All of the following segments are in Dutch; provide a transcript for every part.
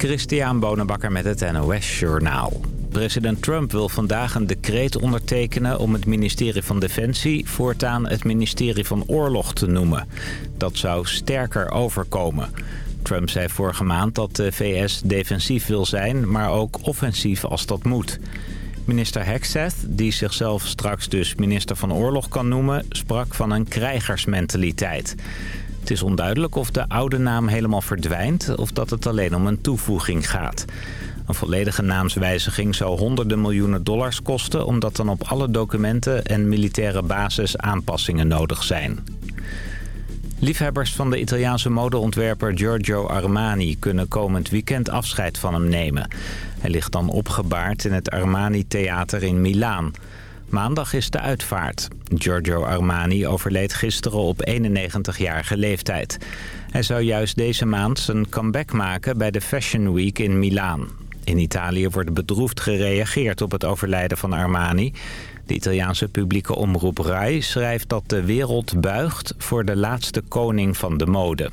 Christian Bonenbakker met het NOS Journaal. President Trump wil vandaag een decreet ondertekenen om het ministerie van Defensie voortaan het ministerie van Oorlog te noemen. Dat zou sterker overkomen. Trump zei vorige maand dat de VS defensief wil zijn, maar ook offensief als dat moet. Minister Hexeth, die zichzelf straks dus minister van Oorlog kan noemen, sprak van een krijgersmentaliteit. Het is onduidelijk of de oude naam helemaal verdwijnt of dat het alleen om een toevoeging gaat. Een volledige naamswijziging zou honderden miljoenen dollars kosten... omdat dan op alle documenten en militaire basis aanpassingen nodig zijn. Liefhebbers van de Italiaanse modeontwerper Giorgio Armani... kunnen komend weekend afscheid van hem nemen. Hij ligt dan opgebaard in het Armani Theater in Milaan... Maandag is de uitvaart. Giorgio Armani overleed gisteren op 91-jarige leeftijd. Hij zou juist deze maand zijn comeback maken bij de Fashion Week in Milaan. In Italië wordt bedroefd gereageerd op het overlijden van Armani. De Italiaanse publieke omroep RAI schrijft dat de wereld buigt voor de laatste koning van de mode.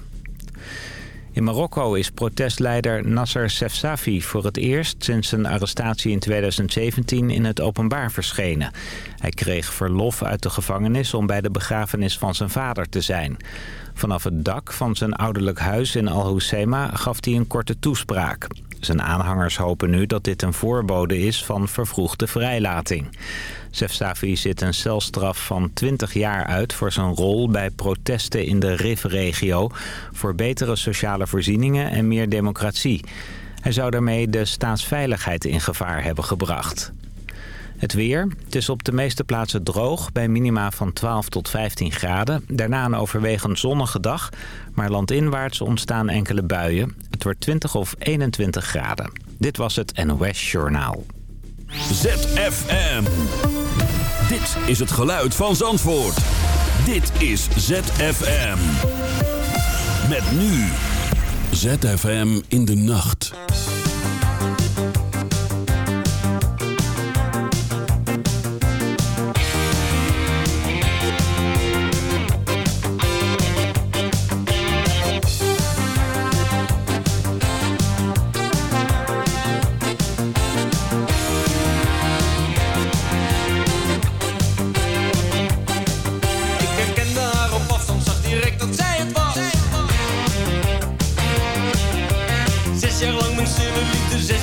In Marokko is protestleider Nasser Sefsafi voor het eerst sinds zijn arrestatie in 2017 in het openbaar verschenen. Hij kreeg verlof uit de gevangenis om bij de begrafenis van zijn vader te zijn. Vanaf het dak van zijn ouderlijk huis in Al-Hoceima gaf hij een korte toespraak. Zijn aanhangers hopen nu dat dit een voorbode is van vervroegde vrijlating. Sefsafi zit een celstraf van 20 jaar uit voor zijn rol bij protesten in de RIF-regio... voor betere sociale voorzieningen en meer democratie. Hij zou daarmee de staatsveiligheid in gevaar hebben gebracht. Het weer. Het is op de meeste plaatsen droog bij minima van 12 tot 15 graden. Daarna een overwegend zonnige dag, maar landinwaarts ontstaan enkele buien. Het wordt 20 of 21 graden. Dit was het NOS Journaal. ZFM. Dit is het geluid van Zandvoort. Dit is ZFM. Met nu. ZFM in de nacht.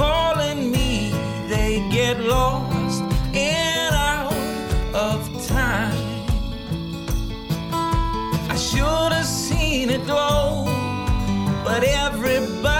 calling me? They get lost and out of time. I should have seen it glow, but everybody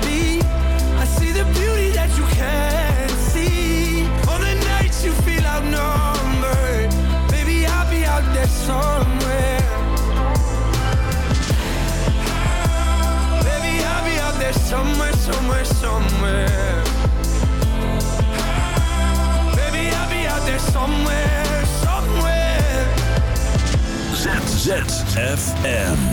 FM.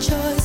Choice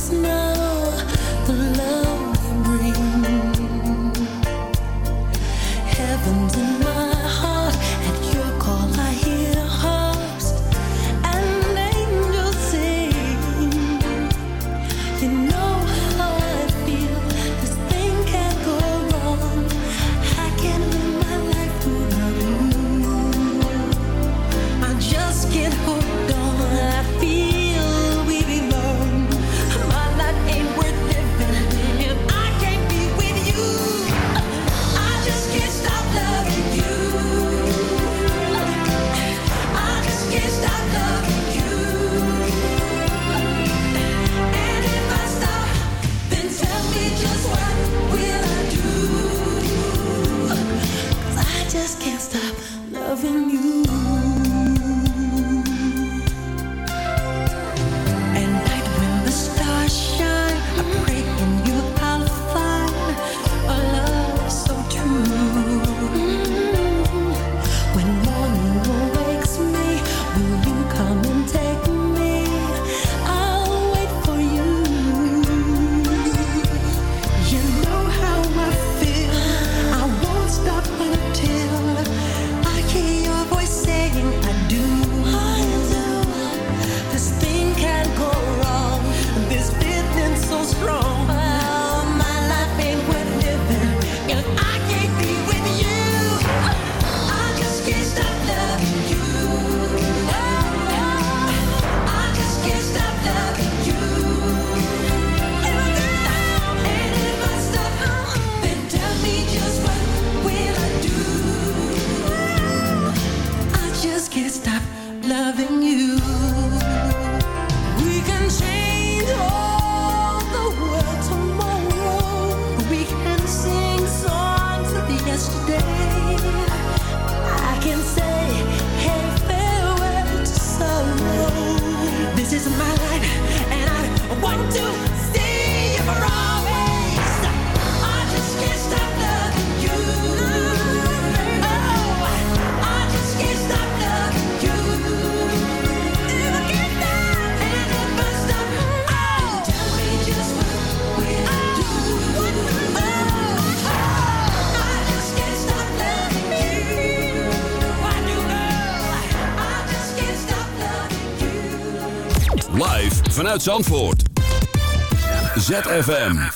Zandvoort. ZFM.